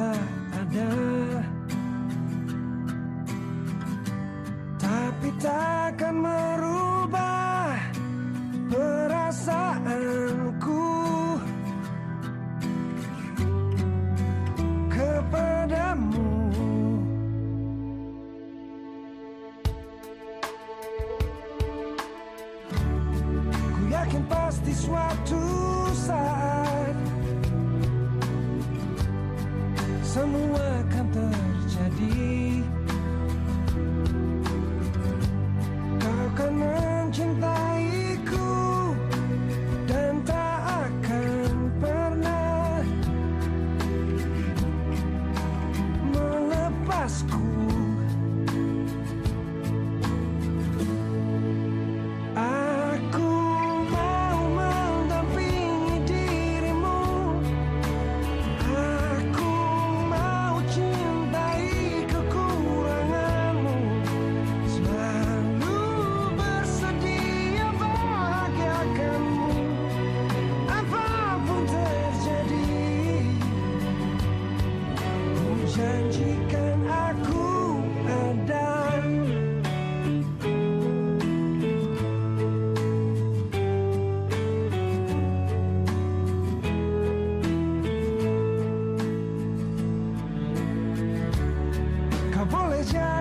tak ada. Tapi takkan merubah perasaanku. Kepadamu. Ku yakin pasti suatu saat somewhere. Yeah.